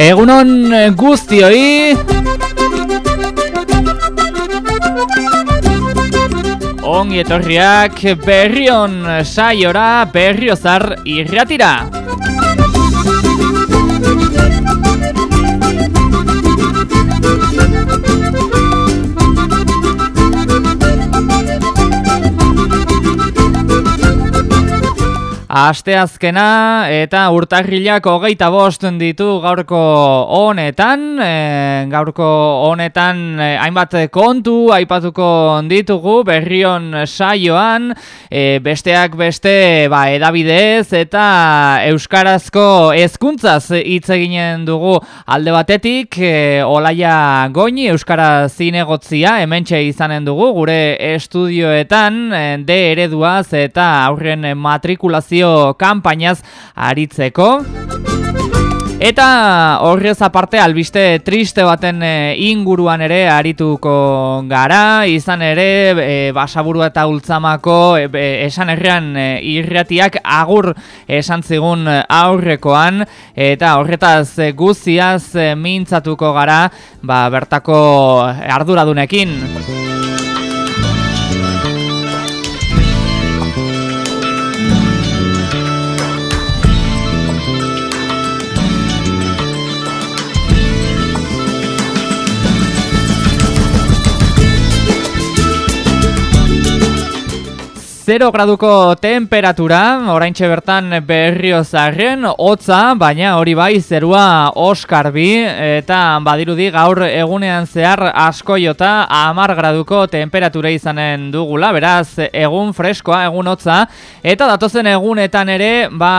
Egunon guztioi. Ongi etorriak berrion saiora berriozar irratira Asteazkena eta urtarrilak hogeita bost ditu gaurko honetan, e, gaurko honetan e, hainbat kontu aipatuko ditugu berrion saioan, e, besteak beste ba, edabidez eta euskarazko hezkuntzaz hitz eginen dugu. Alde batetik, e, olaia goini euskara zinegotzia hementxe izanen dugu gure estudioetan e, de ereduaz eta aurren matrikulazio kanpainaz aritzeko. Eta horrez aparte albiste triste baten eh, inguruan ere arituko gara, izan ere e, basaburu eta ultzamako e, esan errean irratiak agur esan zigun aurrekoan, eta horretaz guziaz mintzatuko gara ba, bertako arduradunekin. Zero graduko temperatura, oraintxe bertan berrio zarren, hotza, baina hori bai zerua oskarbi, eta badirudi gaur egunean zehar asko jota amar graduko temperatura izanen dugula, beraz egun freskoa, egun hotza, eta datozen egunetan ere, ba,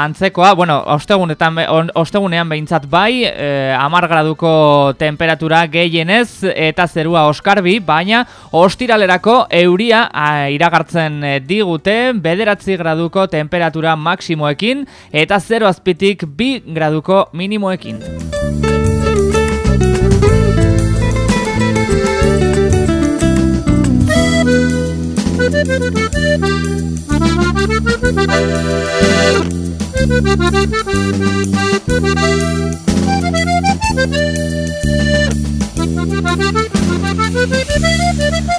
antzekoa, bueno, ostegunetan, ostegunean behintzat bai, e, amar graduko temperatura gehienez, eta zerua oskarbi, baina ostiralerako euria a, iragartzen digute bederatzi graduko temperatura maksimoekin eta 0 azpitik bi graduko minimoekin.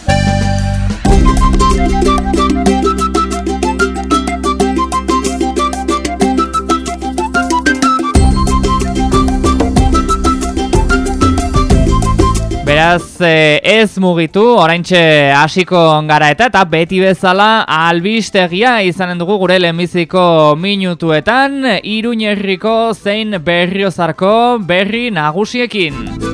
Beraz, eh, ez mugitu, oraintxe hasiko gara eta eta beti bezala albistegia izanen dugu gure lehenbiziko minutuetan, iruñerriko zein berriozarko berri nagusiekin.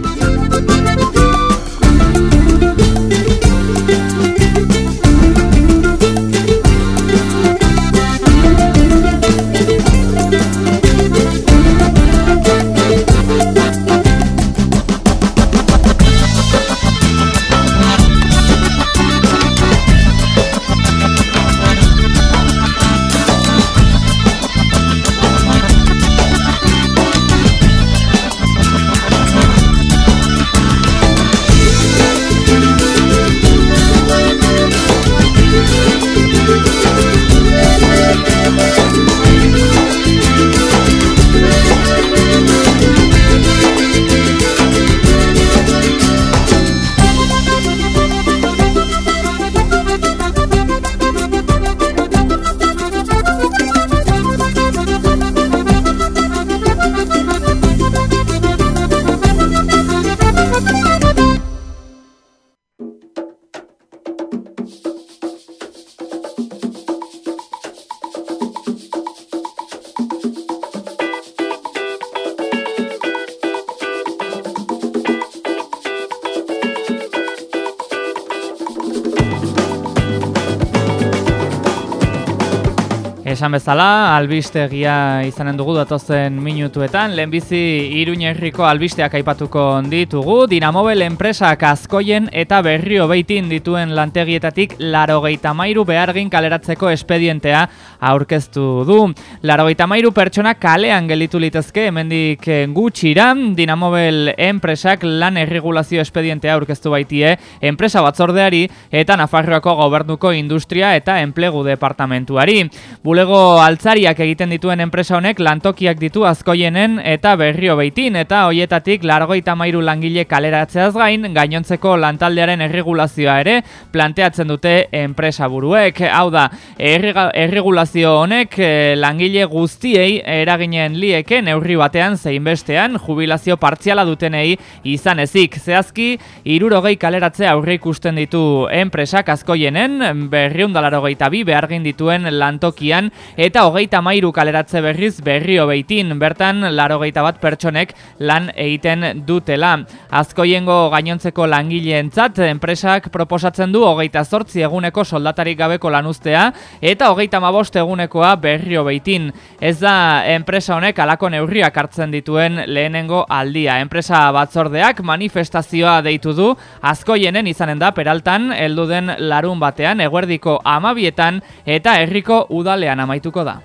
Esan bezala, albistegia izanen dugu datozen minutuetan, lehenbizi iruñerriko albisteak aipatuko ditugu, Dinamobel enpresak azkoien eta berrio beitin dituen lantegietatik larogeita mairu behargin kaleratzeko espedientea aurkeztu du. Larogeita mairu pertsona kalean gelitu litezke hemendik gutxira, Dinamobel enpresak lan erregulazio espedientea aurkeztu baitie enpresa batzordeari eta Nafarroako gobernuko industria eta enplegu departamentuari. Bule Bulego altzariak egiten dituen enpresa honek lantokiak ditu azkoienen eta berrio beitin eta hoietatik largoita mairu langile kaleratzeaz gain gainontzeko lantaldearen erregulazioa ere planteatzen dute enpresa buruek. Hau da, erregulazio honek eh, langile guztiei eraginen lieke neurri batean zein bestean jubilazio partziala dutenei izan ezik. Zehazki, irurogei kaleratzea aurre ikusten ditu enpresak azkoienen, berriundalarogei bi behargin dituen lantokian, eta hogeita mairu kaleratze berriz berrio beitin, bertan larogeita bat pertsonek lan egiten dutela. Azkoiengo gainontzeko langileentzat enpresak proposatzen du hogeita zortzi eguneko soldatarik gabeko lanuztea, eta hogeita mabost egunekoa berrio beitin. Ez da enpresa honek alako neurriak hartzen dituen lehenengo aldia. Enpresa batzordeak manifestazioa deitu du, azkoienen izanen da peraltan, elduden larun batean, eguerdiko amabietan, eta herriko udalean amaituko da.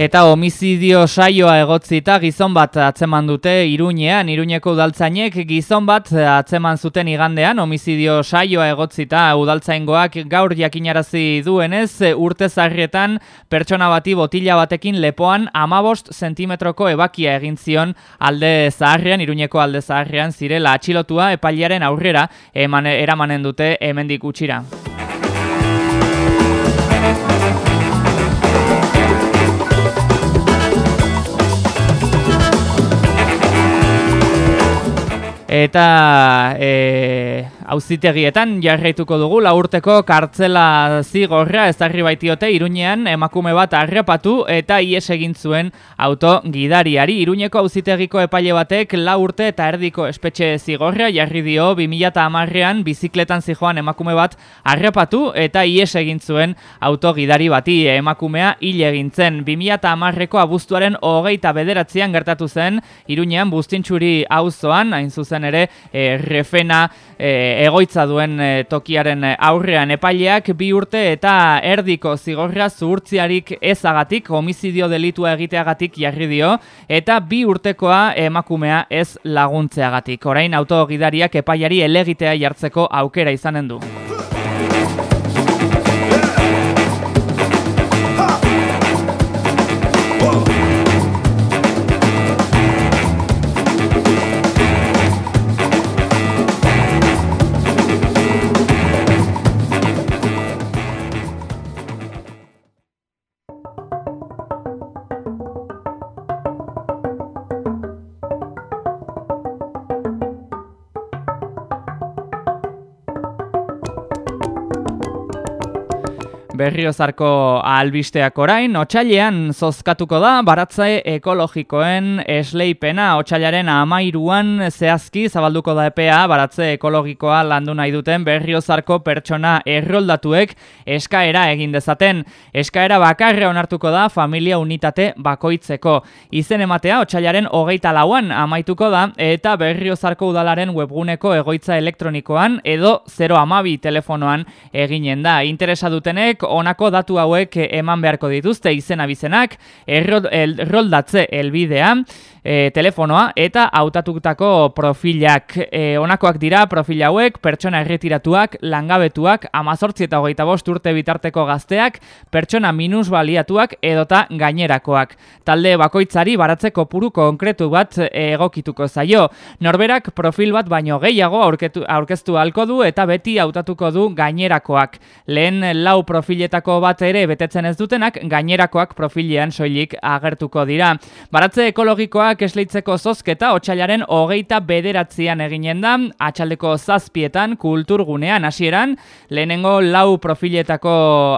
Eta homizidio saioa egotzita gizon bat atzeman dute Iruñean, Iruñeko udaltzainek gizon bat atzeman zuten igandean homizidio saioa egotzita udaltzaingoak gaur jakinarazi duenez urte zarrietan pertsona bati botila batekin lepoan amabost sentimetroko ebakia egin zion alde zaharrean, Iruñeko alde zaharrean zirela atxilotua epailaren aurrera eman, eramanen dute hemendik utxira. Eta e, auzitegietan jarraituko dugu laurteko kartzela zigorra ezarri baitiote Iruñean emakume bat harrapatu eta ies egin zuen auto gidariari. Iruñeko auzitegiko epaile batek la urte eta erdiko espetxe zigorra jarri dio 2010ean bizikletan zijoan emakume bat harrapatu eta ies egin zuen auto gidari bati emakumea hil egin zen. 2010eko abuztuaren hogeita bederatzean gertatu zen Iruñean buztintxuri auzoan hain zuzen ere e, refena e, egoitza duen e, tokiaren aurrean epaileak bi urte eta erdiko zigorra zuhurtziarik ezagatik, homizidio delitua egiteagatik jarri dio, eta bi urtekoa emakumea ez laguntzeagatik. Orain autogidariak epaiari elegitea jartzeko aukera izanen du. Berriozarko albisteak orain, otxailean zozkatuko da, baratzae ekologikoen esleipena, otxailaren amairuan zehazki zabalduko da epea, baratze ekologikoa landu nahi duten berriozarko pertsona erroldatuek eskaera egin dezaten. Eskaera bakarra onartuko da familia unitate bakoitzeko. Izen ematea, otxailaren hogeita lauan amaituko da, eta berriozarko udalaren webguneko egoitza elektronikoan edo 0 amabi telefonoan eginen da. Interesa dutenek, honako datu hauek eman beharko dituzte izena bizenak, erroldatze elbidea, e, telefonoa eta hautatutako profilak. E, honakoak dira profil hauek, pertsona erretiratuak, langabetuak, amazortzi eta hogeita bost urte bitarteko gazteak, pertsona minus baliatuak edota gainerakoak. Talde bakoitzari baratzeko puru konkretu bat egokituko zaio. Norberak profil bat baino gehiago aurketu, aurkeztu halko du eta beti hautatuko du gainerakoak. Lehen lau profiletako bat ere betetzen ez dutenak, gainerakoak profilean soilik agertuko dira. Baratze ekologikoa Saioak esleitzeko zozketa otxailaren hogeita bederatzean eginen da, atxaldeko zazpietan kulturgunean hasieran lehenengo lau profiletako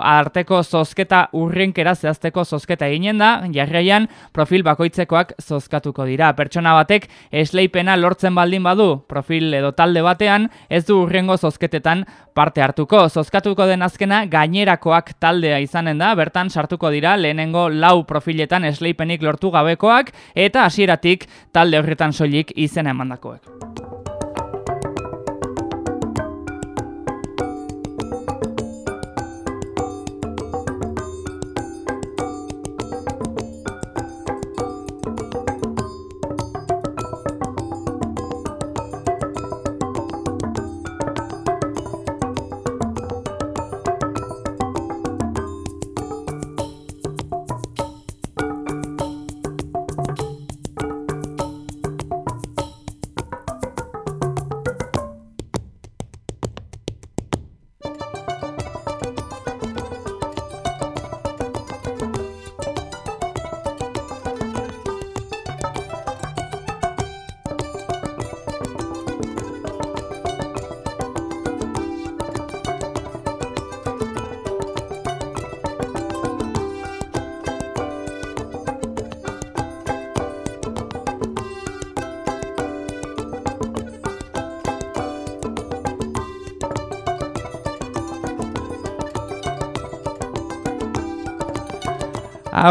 arteko zozketa urrenkera zehazteko zozketa eginen da, jarraian profil bakoitzekoak zozkatuko dira. Pertsona batek esleipena lortzen baldin badu profil edo talde batean, ez du urrengo zozketetan parte hartuko. Zozkatuko den azkena gainerakoak taldea izanen da, bertan sartuko dira lehenengo lau profiletan esleipenik lortu gabekoak, eta hasi hasieratik talde horretan soilik izena emandakoek.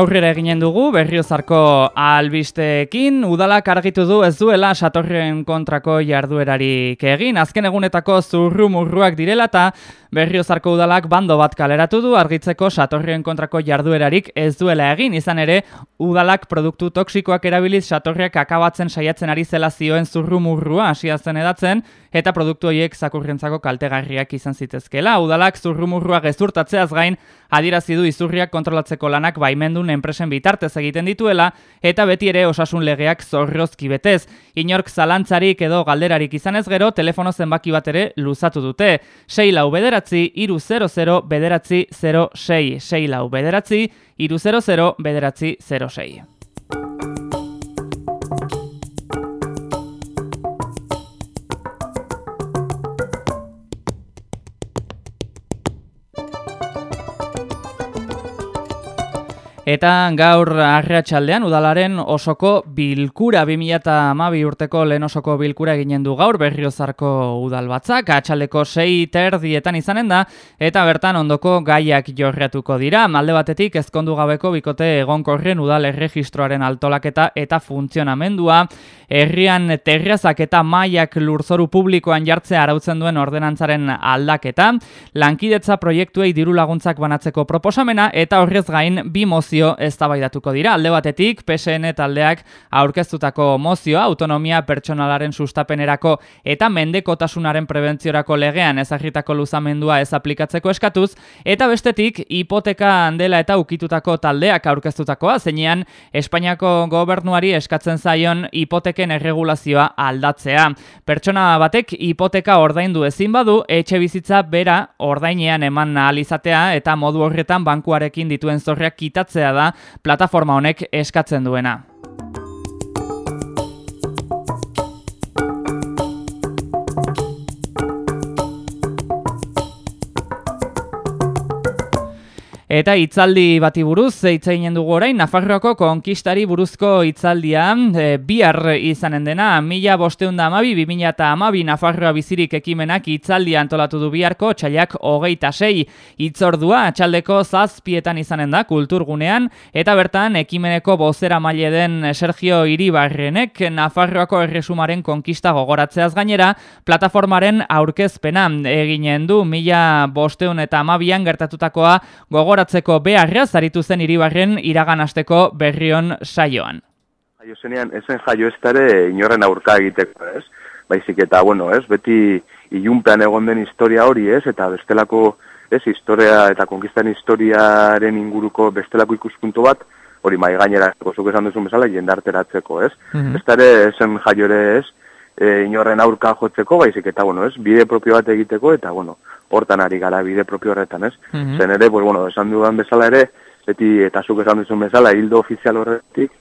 Aurrera eginen dugu, berriozarko albisteekin, udalak argitu du ez duela satorren kontrako jarduerarik egin. Azken egunetako zurru murruak direla eta berriozarko udalak bando bat kaleratu du argitzeko satorrien kontrako jarduerarik ez duela egin. Izan ere, udalak produktu toksikoak erabiliz satorriak akabatzen saiatzen ari zela zioen zurru murrua hasiatzen edatzen, eta produktu horiek zakurrentzako kaltegarriak izan zitezkela. Udalak zurrumurrua gezurtatzeaz gain, adirazi du izurriak kontrolatzeko lanak baimendun enpresen bitartez egiten dituela, eta beti ere osasun legeak zorrozki betez. Inork zalantzarik edo galderarik izan ez gero, telefono zenbaki bat ere luzatu dute. 6 lau bederatzi, iru 00 bederatzi 06. 6 lau bederatzi, iru 00 bederatzi 06. Eta gaur arratsaldean udalaren osoko bilkura 2012 urteko lehen osoko bilkura eginen du gaur berriozarko udal batzak, atxaldeko sei terdietan izanen da, eta bertan ondoko gaiak jorreatuko dira. Malde batetik ezkondu gabeko bikote egonkorren udal erregistroaren altolaketa eta funtzionamendua, herrian terrazak eta maiak lurzoru publikoan jartzea arautzen duen ordenantzaren aldaketa, lankidetza proiektuei diru laguntzak banatzeko proposamena, eta horrez gain bi mozio eztabaidatuko dira. Alde batetik, PSN taldeak aurkeztutako mozioa autonomia pertsonalaren sustapenerako eta mendekotasunaren prebentziorako legean ezagritako luzamendua ez aplikatzeko eskatuz, eta bestetik, hipoteka handela eta ukitutako taldeak aurkeztutakoa, zeinean Espainiako gobernuari eskatzen zaion hipoteken erregulazioa aldatzea. Pertsona batek hipoteka ordaindu ezin badu, etxe bizitza bera ordainean eman izatea eta modu horretan bankuarekin dituen zorriak kitatzea da plataforma honek eskatzen duena. Eta hitzaldi bati buruz, hitzainen dugu orain, Nafarroako konkistari buruzko hitzaldia e, bihar izanen dena, mila bosteun da amabi, bi eta amabi Nafarroa bizirik ekimenak hitzaldia antolatu du biharko, hogeita sei. Hitzordua, txaldeko zazpietan izanen da, kulturgunean, eta bertan, ekimeneko bozera maile den Sergio Iribarrenek, Nafarroako erresumaren konkista gogoratzeaz gainera, plataformaren aurkezpena eginen du, mila bosteun eta amabian gertatutakoa gogoratzea gogoratzeko beharra zaritu zen iribarren iraganasteko berrion saioan. Jaio zenean, ezen jaio ez dara inorren aurka egiteko, ez? Baizik eta, bueno, ez, beti ilunpean egon den historia hori, ez? Eta bestelako, ez, historia eta konkistan historiaren inguruko bestelako ikuspuntu bat, hori mai gainera, zuk esan duzun bezala, jendarteratzeko, ez? Mm -hmm. Ez dara ezen jaio ere, ez? E, inorren aurka jotzeko, baizik eta, bueno, ez? Bide propio bat egiteko, eta, bueno, hortan ari gara bide propio horretan, ez? Mm Zen ere, pues, bueno, esan dudan bezala ere, beti, eta zuk esan duzun bezala, hildo ofizial horretik,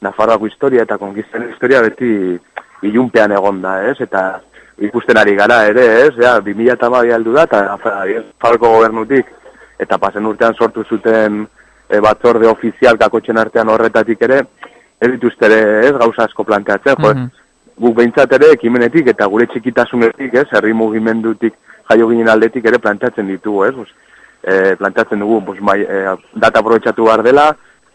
Nafarroako historia eta konkisten historia beti ilunpean egon da, ez? Eta ikusten ari gara ere, ez? Ja, 2000 eta babi aldu da, eta Nafarroako gobernutik, eta pasen urtean sortu zuten e, batzorde ofizial kakotxen artean horretatik ere, ez dituzte ere, ez? Gauza asko planteatzen, mm -hmm. Guk behintzat ere, ekimenetik eta gure txikitasunetik, ez? Herri mugimendutik, jaio ginen aldetik ere planteatzen ditugu, ez? Pues, e, planteatzen dugu, pues, mai, e, data aprobetsatu behar dela,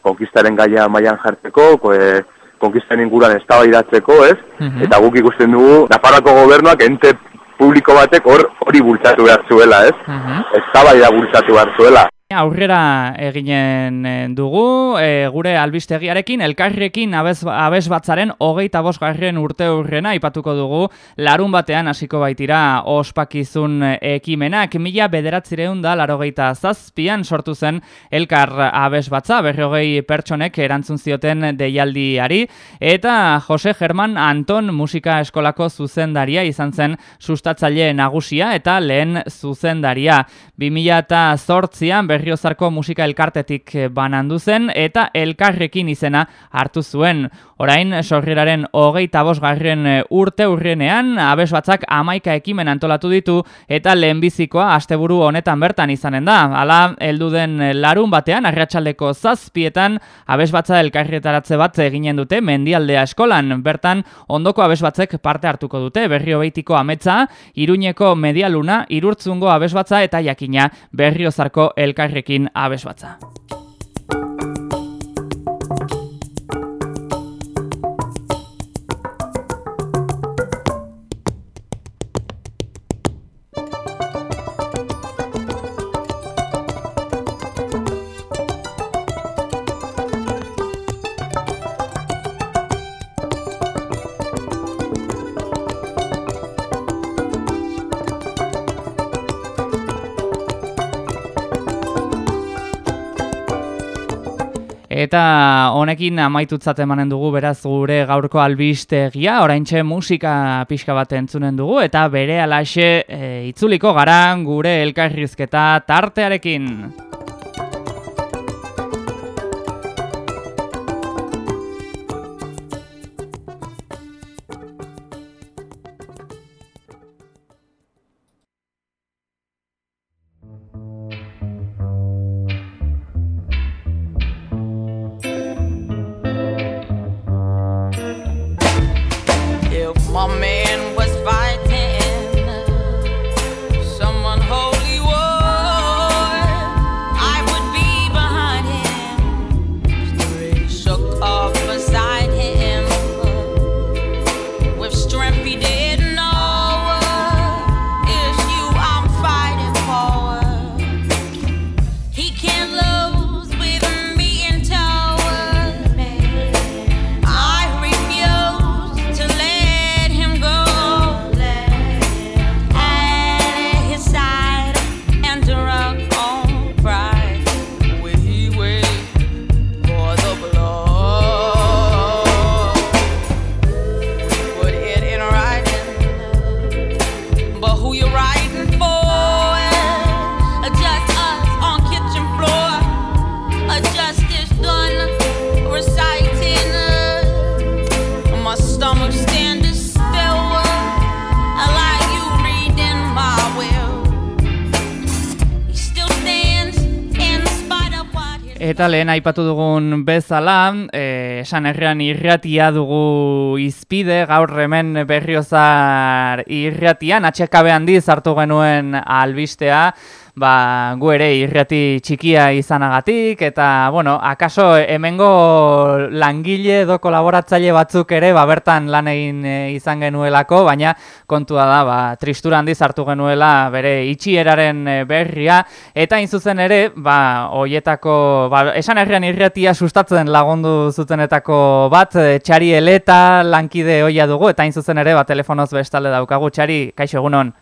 konkistaren gaia maian jartzeko, ko, e, konkistaren inguran ez ez? Mhm. Eta guk ikusten dugu, Nafarroako gobernuak ente publiko batek hori bultzatu behar zuela, ez? Mhm. -huh. Ez bultzatu behar zuela. Aurrera eginen eh, dugu, e, gure albistegiarekin, elkarrekin abez, abez batzaren hogeita bosgarren urte urrena ipatuko dugu, larun batean hasiko baitira ospakizun ekimenak, mila bederatzireun da larogeita zazpian sortu zen elkar abez batza, berrogei pertsonek erantzun zioten deialdiari, eta Jose German Anton musika eskolako zuzendaria izan zen sustatzaile nagusia eta lehen zuzendaria. 2000 eta zortzian, berriozarko musika elkartetik eh, banandu zen eta elkarrekin izena hartu zuen. Orain, sorriraren hogeita bosgarren eh, urte urrenean, abes batzak amaika ekimen antolatu ditu eta lehenbizikoa asteburu honetan bertan izanen da. Hala, heldu den larun batean, arratsaldeko zazpietan, abes batza elkarretaratze bat eginen dute mendialdea eskolan. Bertan, ondoko abes batzek parte hartuko dute, berrio behitiko ametza, iruñeko medialuna, irurtzungo abes batza eta jakina berriozarko elkarrekin abes batza. Eta honekin amaitutzat emanen dugu beraz gure gaurko albistegia, oraintxe musika pixka bat entzunen dugu, eta bere alaxe e, itzuliko gara gure elkarrizketa tartearekin. Eta lehen aipatu dugun bezala, eh, esan errean irratia dugu izpide, gaur hemen berriozar irratian, atxekabe handi zartu genuen albistea, ba, gu ere irrati txikia izanagatik, eta, bueno, akaso hemengo langile edo kolaboratzaile batzuk ere, ba, bertan lan egin e, izan genuelako, baina kontua da, ba, tristura handiz hartu genuela bere itxieraren e, berria, eta zuzen ere, ba, oietako, ba, esan herrian irratia sustatzen lagundu zutenetako bat, e, txari eleta lankide oia dugu, eta zuzen ere, ba, telefonoz bestale daukagu, txari, kaixo egunon.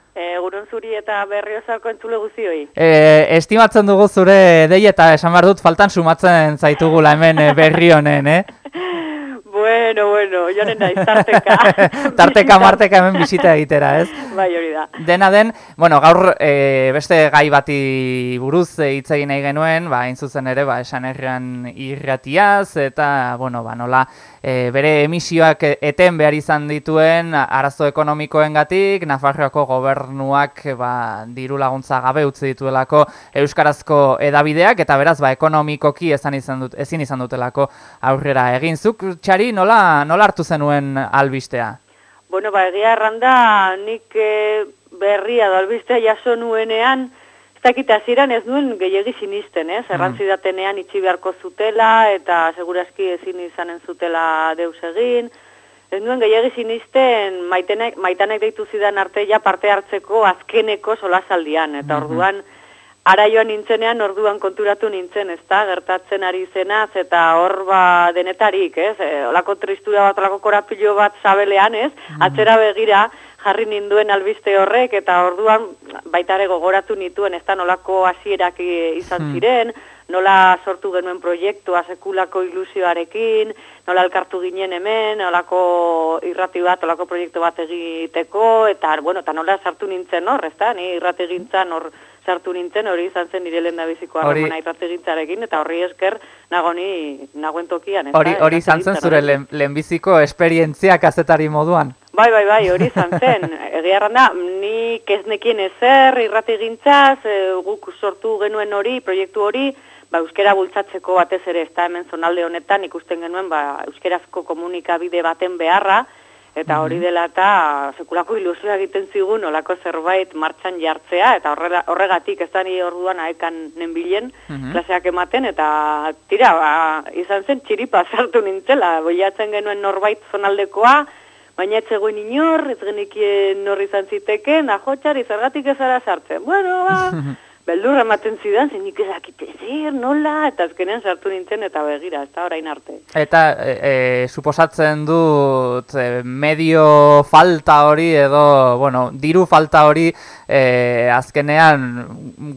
Zuri eta berriozako entzule guzioi. E, estimatzen dugu zure dei eta esan behar dut faltan sumatzen zaitugula hemen e, berri honen, eh? Bueno, bueno, jonen naiz, tarteka. tarteka marteka hemen bisita egitera, ez? Bai, hori da. Dena den, bueno, gaur e, beste gai bati buruz hitz egin nahi genuen, ba, zuzen ere, ba, esan errean irratiaz, eta, bueno, ba, nola, e, bere emisioak eten behar izan dituen arazo ekonomikoengatik, Nafarroako gobernuak ba, diru laguntza gabe utzi dituelako euskarazko edabideak eta beraz ba ekonomikoki ezan izan dut ezin izan dutelako aurrera egin zuk txari nola nola hartu zenuen albistea Bueno, ba egia erranda nik e, berria da albistea jaso nuenean dakit hasieran ez nuen gehiegi sinisten, ez? Mm. Errantzidatenean itxi beharko zutela eta segurazki ezin izanen zutela deus egin. Ez nuen gehiegi sinisten maitanek deitu zidan arte ja parte hartzeko azkeneko solasaldian. Eta mm-hmm. orduan, ara joan nintzenean orduan konturatu nintzen, ez da? Gertatzen ari zenaz eta hor ba denetarik, ez? E, olako tristura bat, olako korapilo bat sabelean, ez? Mm. Atzera begira, jarri ninduen albiste horrek eta orduan baita ere gogoratu nituen ez da nolako hasierak izan hmm. ziren, nola sortu genuen proiektua sekulako ilusioarekin, nola elkartu ginen hemen, nolako irrati bat, nolako proiektu bat egiteko, eta, bueno, eta nola sartu nintzen hor, ez da, ni irrati gintzen hor sartu nintzen, hori izan zen nire lehen da biziko harremana irrategintzarekin, eta horri esker nagoni nagoen tokian. Hori, hori izan zen zure lehenbiziko esperientzia kazetari moduan? Bai, bai, bai, hori izan zen. Egia da, nik ez nekien ezer irrategintzaz, e, guk sortu genuen hori, proiektu hori, ba, euskera bultzatzeko batez ere, ez da hemen zonalde honetan ikusten genuen, ba, euskerazko komunikabide baten beharra, Eta hori mhm. dela eta sekulako ilusioa egiten zigun olako zerbait martxan jartzea, eta horregatik ez da ni orduan aekan nenbilen mhm. klaseak ematen, eta tira, ba, izan zen txiripa zartu nintzela, boiatzen genuen norbait zonaldekoa, baina ez zegoen inor, ez genikien norri izan ziteken, jotxar, izargatik ez ara sartzen. Bueno, ba, beldur ematen zidan, zen nik ezakite zer, nola, eta azkenean sartu nintzen eta begira, ez da orain arte. Eta e, e, suposatzen dut e, medio falta hori edo, bueno, diru falta hori e, azkenean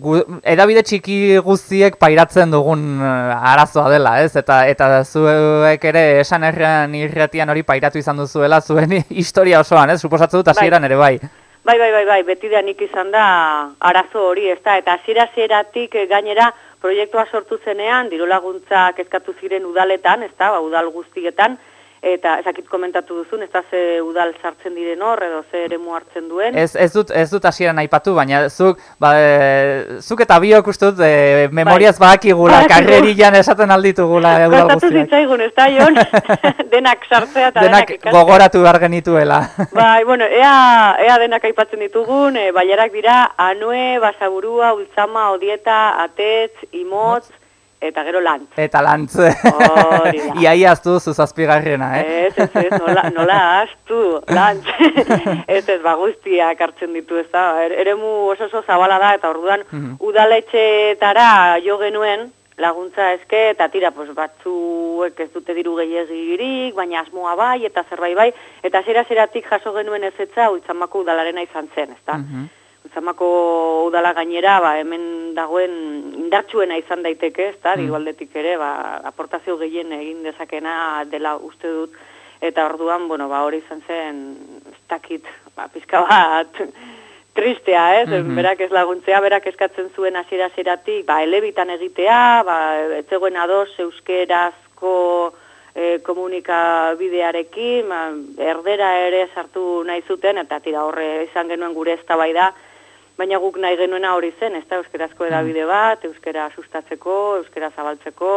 gu, edabide txiki guztiek pairatzen dugun e, arazoa dela, ez? Eta eta zuek ere esan errean irretian hori pairatu izan duzuela zuen historia osoan, ez? Suposatzen dut hasieran bai. ere bai. Bai, bai, bai, bai, beti nik izan da arazo hori, ez da, eta hasiera zeratik gainera proiektua sortu zenean, diru laguntzak eskatu ziren udaletan, ez da, ba, udal guztietan, eta ezakit komentatu duzun, ez da ze udal sartzen diren hor, edo ze ere hartzen duen. Ez, ez dut, ez dut asieran aipatu, baina zuk, ba, e, zuk eta biok uste dut, e, memoriaz bai. gula, karrerian esaten alditu gula. Kostatu zitzaigun, ez da, Jon, denak sartzea eta denak, denak gogoratu behar genituela. bai, bueno, ea, ea denak aipatzen ditugun, e, baiarak dira, anue, basaburua, ultzama, odieta, atetz, imotz, Eta gero lantz. Eta lantz. Hori da. Iaia aztu zuzazpigarrena, eh? Ez, ez, ez, nola, nola aztu, lantz. ez, ez, baguztiak hartzen ditu, ez da. Er, eremu oso oso zabala da, eta orduan mm -hmm. udaletxeetara jo genuen, laguntza eske, eta tira, pues, batzuek ez dute diru gehiagirik, baina asmoa bai, eta zerbait bai, eta zera zeratik jaso genuen ez etza, uitzamako udalarena izan zen, ez da. Mm Zamako udala gainera, ba, hemen dagoen indartsuena izan daiteke, ez da, mm. ere, ba, aportazio gehien egin dezakena dela uste dut, eta orduan, bueno, ba, hori izan zen, ez dakit, ba, pizka bat, tristea, ez, mm berak ez laguntzea, berak eskatzen zuen hasiera zeratik, ba, elebitan egitea, ba, etzegoen ados euskerazko e, komunikabidearekin, ba, erdera ere sartu nahi zuten, eta tira horre izan genuen gure ez da, baina guk nahi genuena hori zen, ez da euskerazko mm. edabide bat, euskera sustatzeko, euskera zabaltzeko,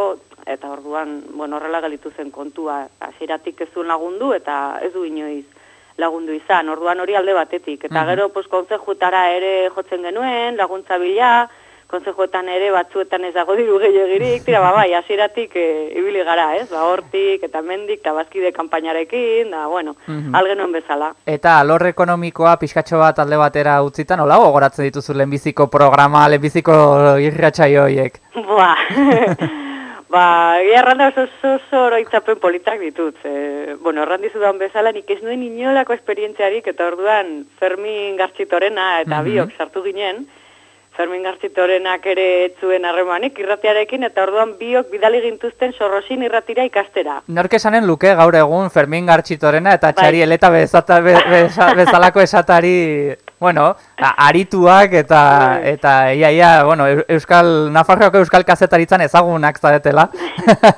eta orduan, bueno, horrela galitu zen kontua, hasieratik ez zuen lagundu, eta ez du inoiz lagundu izan, orduan hori alde batetik, eta mm gero, pues, kontzejutara ere jotzen genuen, laguntza bila, konsejoetan ere batzuetan ez dago diru gehiagirik, tira ba bai, hasieratik e, ibili gara, ez? Ba hortik eta mendik ta bazkide kanpainarekin, da bueno, mm -hmm. bezala. Eta alor ekonomikoa pizkatxo bat alde batera utzitan, hola gogoratzen dituzu lehenbiziko programa, lehenbiziko irratsaio hoiek. Ba. Ba, erranda oso oso oroitzapen politak ditut. E, bueno, errandi zudan bezala, nik ez nuen inolako esperientziarik, eta orduan Fermin Gartxitorena eta mm biok sartu ginen, Fermin Garzitorenak ere etzuen harremanik irratiarekin, eta orduan biok bidali gintuzten sorrosin irratira ikastera. Nork esanen luke gaur egun Fermin Gartxitorena eta bai. txari eleta bezata, be, bezalako esatari, bueno, arituak eta, bai. eta ia, ia, bueno, Euskal, Nafarroako Euskal kazetaritzan ezagunak zaretela.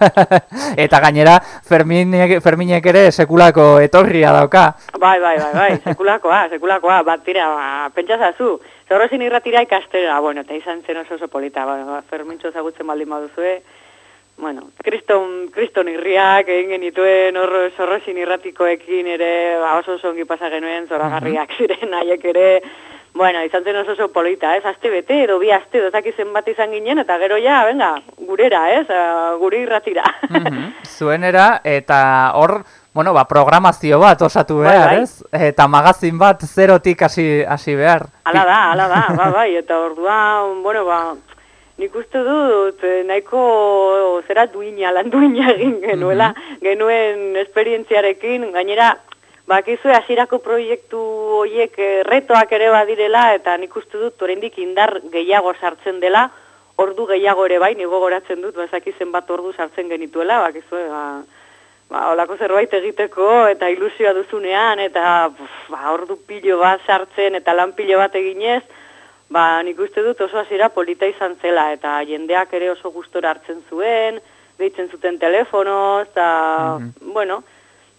eta gainera, Ferminek, Ferminek ere sekulako etorria dauka. Bai, bai, bai, bai, sekulakoa, sekulakoa, bat tira, ba, pentsazazu. Zorrozin irratira ikastera, bueno, eta izan zen oso oso polita, ba, ba, fermintxo zagutzen baldin baduzue, bueno, kriston, kriston irriak egin genituen horro zorrozin irratikoekin ere, ba, oso oso ongi pasa genuen, zoragarriak ziren, haiek ere, bueno, izan zen oso oso polita, ez, azte bete, edo bi azte, dozak izen bat izan ginen, eta gero ja, venga, gurera, ez, guri irratira. Zuenera, eta hor, bueno, ba, programazio bat osatu bai, behar, bai, ez? Eta magazin bat zerotik hasi hasi behar. Hala da, hala da, ba, bai, eta orduan, bueno, ba, nik uste dut, eh, nahiko zera duina, lan duina egin genuela, mm genuen esperientziarekin, gainera, bakizu hasierako proiektu horiek eh, retoak ere badirela, eta nik uste dut, oraindik indar gehiago sartzen dela, ordu gehiago ere bai, nigo goratzen dut, bazaki bat ordu sartzen genituela, bakizu, ba, ba, olako zerbait egiteko eta ilusioa duzunean eta ba, ordu pilo bat sartzen eta lan pilo bat eginez, ba, nik uste dut oso hasiera polita izan zela eta jendeak ere oso gustora hartzen zuen, deitzen zuten telefono, eta, mhm. bueno,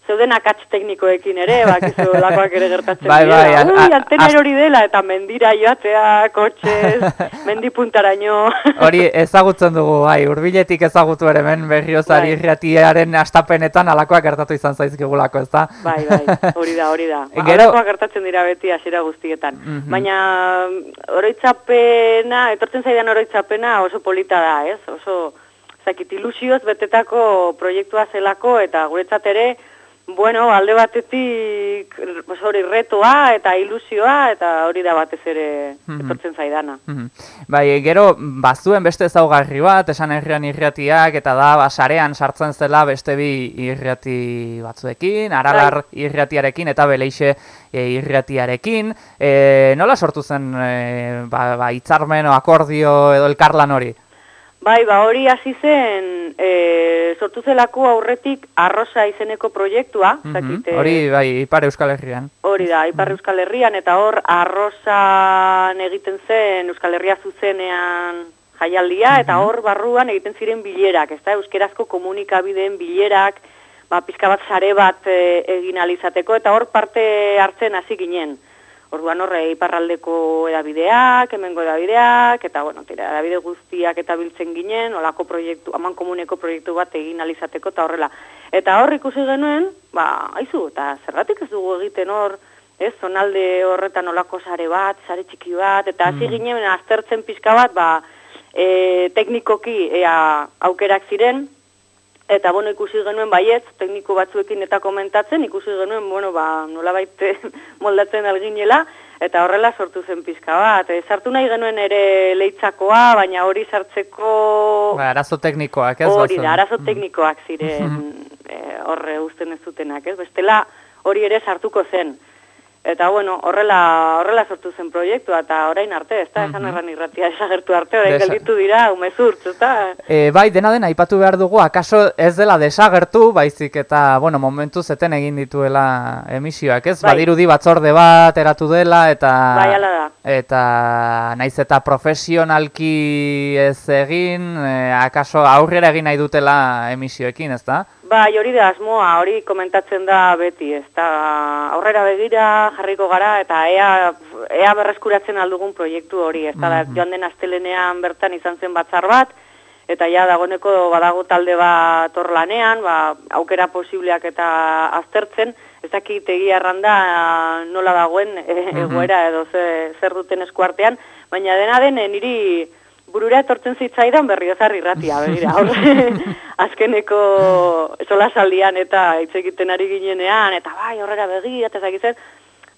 zeuden akatz teknikoekin ere, bak, lakoak ere gertatzen bai, bai, dira. Ui, antena hori dela, eta mendira joatea, kotxez, mendi puntaraino. hori ezagutzen dugu, bai, urbiletik ezagutu ere men, berriozari bai. irratiaren astapenetan alakoak gertatu izan zaizkigulako, ez da? Bai, bai, hori da, hori da. Ba, Gero... Alakoak gertatzen dira beti hasiera guztietan. Mm Baina, oroitzapena, etortzen zaidan oroitzapena oso polita da, ez? Oso, zakit, ilusioz betetako proiektua zelako, eta guretzat ere, Bueno, alde batetik hori retoa eta ilusioa eta hori da batez ere mhm. etortzen zaidana. Mm Bai, gero bazuen beste ezaugarri bat, esan herrian irratiak eta da basarean sartzen zela beste bi irrati batzuekin, aralar bai. irratiarekin eta beleixe e, irratiarekin. E, nola sortu zen e, ba, ba, itzarmen o akordio edo elkarlan hori? Bai, ba hori hasi zen e, sortu zelako aurretik arrosa izeneko proiektua. Mm -hmm. Hori, bai, Ipar Euskal Herrian. Hori da, Ipar Euskal Herrian, eta hor arrosa egiten zen Euskal Herria zuzenean jaialdia, eta hor barruan egiten ziren bilerak, ez da, euskerazko komunikabideen bilerak, ba, pizka bat sare bat e, egin alizateko, eta hor parte hartzen hasi ginen. Orduan horre iparraldeko edabideak, hemengo edabideak, eta bueno, tira, edabide guztiak eta biltzen ginen, olako proiektu, aman komuneko proiektu bat egin alizateko eta horrela. Eta hor ikusi genuen, ba, haizu, eta zerratik ez dugu egiten hor, ez, zonalde horretan olako sare bat, sare txiki bat, eta hasi mm. ginen aztertzen pixka bat, ba, e, teknikoki ea aukerak ziren, Eta bueno, ikusi genuen baietz, tekniko batzuekin eta komentatzen, ikusi genuen, bueno, ba, nola baite moldatzen alginela, eta horrela sortu zen pizka bat. E, sartu nahi genuen ere leitzakoa, baina hori sartzeko... Ba, arazo teknikoak, ez? Hori da, arazo teknikoak ziren e, horre usten ez zutenak, ez? Bestela hori ere sartuko zen. Eta bueno, horrela horrela sortu zen proiektua eta orain arte, ezta mm -hmm. esan erran irratia desagertu arte, orain Desa... gelditu dira umezurtz, ezta? E, bai, dena den aipatu behar dugu, akaso ez dela desagertu, baizik eta, bueno, momentu zeten egin dituela emisioak, ez? Bai. Badirudi batzorde bat eratu dela eta Bai, ala da. Eta naiz eta profesionalki ez egin, e, akaso aurrera egin nahi dutela emisioekin, ezta? Bai, hori da asmoa, hori komentatzen da beti, ez da aurrera begira jarriko gara eta ea, ea berreskuratzen aldugun proiektu hori, ez da mm -hmm. joan den astelenean bertan izan zen batzar bat, eta ja dagoneko badago talde bat orlanean, ba, aukera posibleak eta aztertzen, ez dakit egia erranda nola dagoen e, egoera edo zer duten eskuartean, baina dena den niri burura etortzen zitzaidan berriozar irratia, begira, azkeneko sola saldian eta hitz egiten ari ginenean, eta bai, horrera begira, eta zakitzen,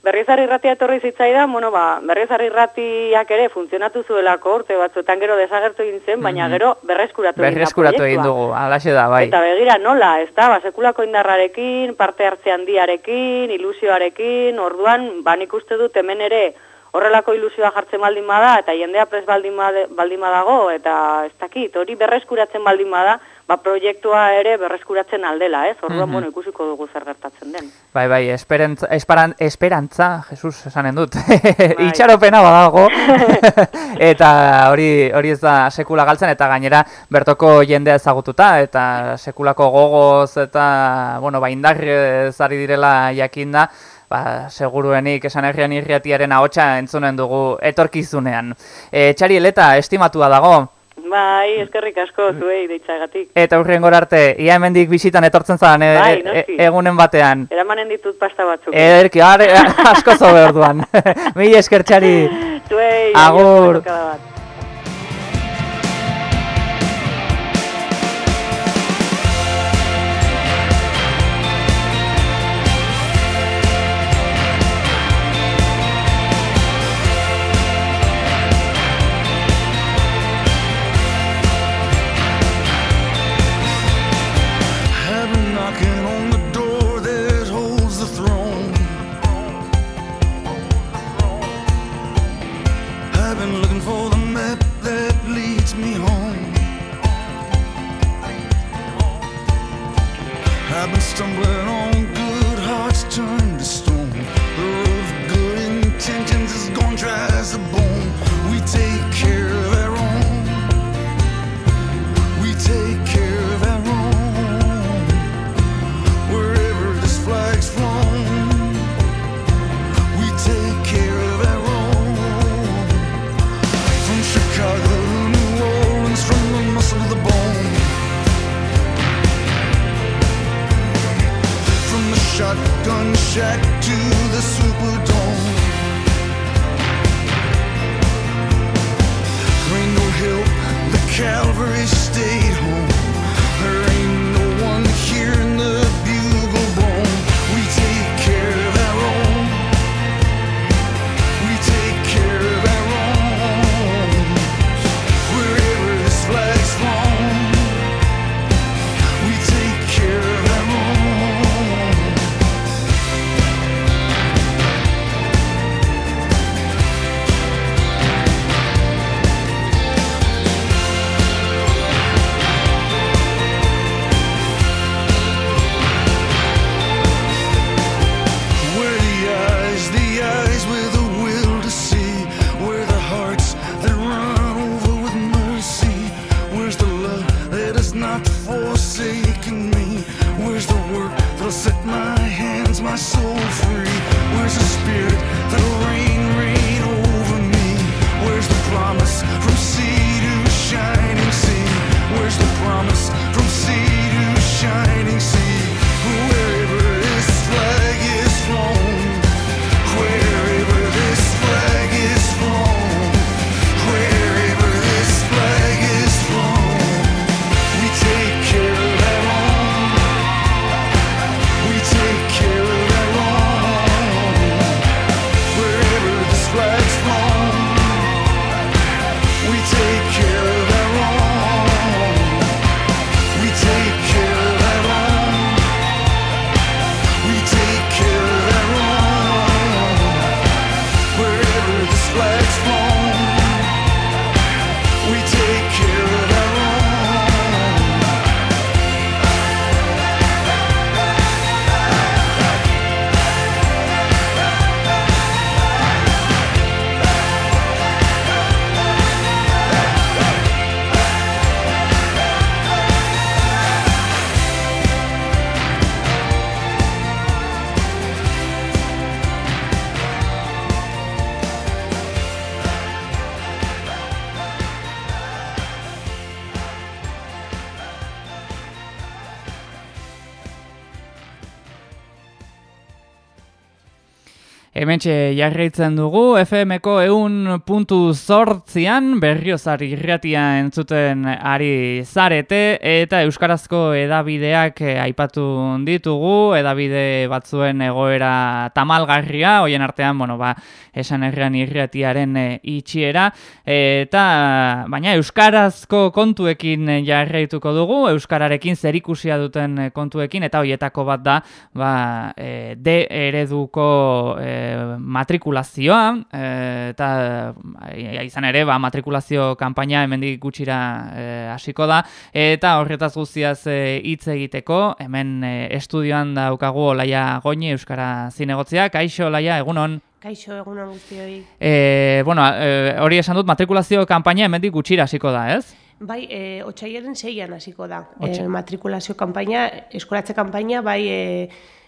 berriozar irratia etorri zitzaidan, bueno, ba, berriozar irratiak ere funtzionatu zuelako urte batzuetan gero desagertu egin zen, baina mhm. gero berreskuratu egin Berreskuratu egin dugu, alaxe da, bai. Eta begira, nola, ez da, ba, sekulako indarrarekin, parte hartze handiarekin, ilusioarekin, orduan, ba, nik uste dut hemen ere, horrelako ilusioa jartzen baldin bada, eta jendea pres baldin, baldin badago, eta ez dakit, hori berreskuratzen baldin bada, ba, proiektua ere berreskuratzen aldela, ez? Orduan, mm bueno, ikusiko dugu zer gertatzen den. Bai, bai, esperantza, esperan, esperantza Jesus, esanen dut, bai. itxaropena badago, eta hori hori ez da sekula galtzen, eta gainera bertoko jendea ezagututa, eta sekulako gogoz, eta, bueno, ba, indarri zari direla jakinda, ba, seguruenik esan herrian irriatiaren ahotsa entzunen dugu etorkizunean. E, txari eleta, estimatua dago? Bai, eskerrik asko zuei deitzagatik. Eta urrien arte, ia hemendik bisitan etortzen zan e, bai, e, egunen batean. Eramanen ditut pasta batzuk. Ederki, asko zobe orduan. Mila esker txari. Zuei, agur. as a born Hementxe jarraitzen dugu, FM-ko eun puntu zortzian berriozar irratia entzuten ari zarete, eta Euskarazko edabideak eh, aipatu ditugu, edabide batzuen egoera tamalgarria, hoien artean, bueno, ba, esan errean irratiaren eh, itxiera, eta baina Euskarazko kontuekin jarraituko dugu, Euskararekin zerikusia duten kontuekin, eta hoietako bat da, ba, eh, D ereduko eh, matrikulazioa, eh, eta eh, izan ere, ba, matrikulazio kanpaina hemendik gutxira eh, hasiko da, eta horretaz guztiaz hitz egiteko, hemen eh, estudioan daukagu Olaia Goñi Euskara Zinegotzia, kaixo Olaia, egunon? Kaixo egunon guztioi. E, bueno, e, hori esan dut, matrikulazio kanpaina hemendik gutxira hasiko da, ez? Bai, e, otxaiaren seian hasiko da. E, matrikulazio kanpaina, eskolatze kanpaina, bai e,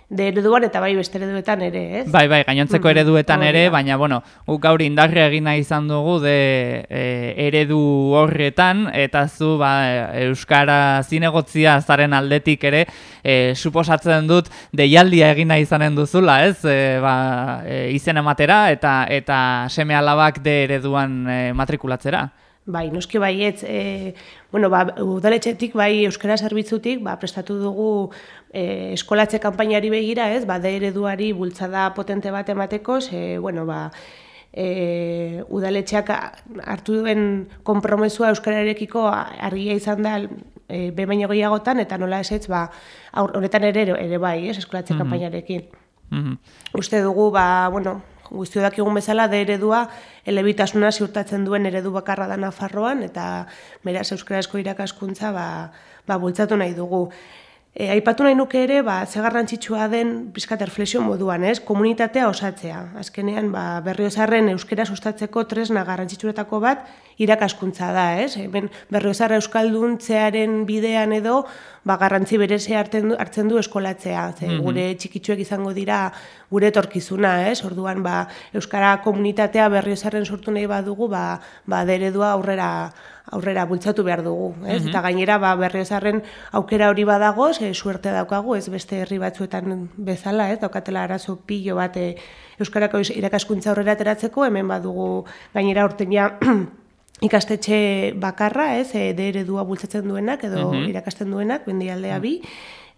de ereduan eta bai beste ereduetan ere, ez? Bai, bai, gainontzeko Mhm, ereduetan ere, baina, bueno, guk gaur indarre egin nahi izan dugu de e, eredu horretan, eta zu, ba, Euskara zinegotzia zaren aldetik ere, e, suposatzen dut, deialdia egin nahi izanen duzula, ez? E, ba, e, izen ematera, eta eta seme alabak de ereduan e, matrikulatzera. Bai, noski baietz, e, bueno, ba, udaletxetik, bai euskara zerbitzutik, ba, prestatu dugu e, eskolatze kanpainari begira, ez, ba, de ereduari bultzada potente bat emateko, ze, bueno, ba, e, udaletxeak hartu duen konpromesua euskararekiko argia izan da e, baino gehiagotan, eta nola esetz, ba, aur, honetan ere, ere bai, ez, eskolatze kanpainarekin. Mhm. Uste dugu, ba, bueno, guztio dakigun bezala, de eredua elebitasuna ziurtatzen duen eredu bakarra da Nafarroan, eta beraz euskarazko irakaskuntza ba, ba, bultzatu nahi dugu. E, aipatu nahi nuke ere, ba, ze garrantzitsua den pizkat erflexio moduan, ez? Komunitatea osatzea. Azkenean, ba, berriozarren euskera sustatzeko tresna garrantzitsuretako bat irakaskuntza da, ez? Hemen berriozarra euskalduntzearen bidean edo, ba, garrantzi berezia hartzen du, hartzen du eskolatzea. Ze, gure txikitsuek izango dira gure etorkizuna, ez? Orduan, ba, euskara komunitatea berriozarren sortu nahi badugu, ba, ba, deredua aurrera aurrera bultzatu behar dugu, ez? Eta gainera ba berriozarren aukera hori badago, ze suerte daukagu, ez beste herri batzuetan bezala, ez? Daukatela arazo pilo bat eh, euskarako irakaskuntza aurrera ateratzeko, hemen badugu gainera urtenia ikastetxe bakarra, ez? E, de eredua bultzatzen duenak edo irakasten duenak, bendialdea bi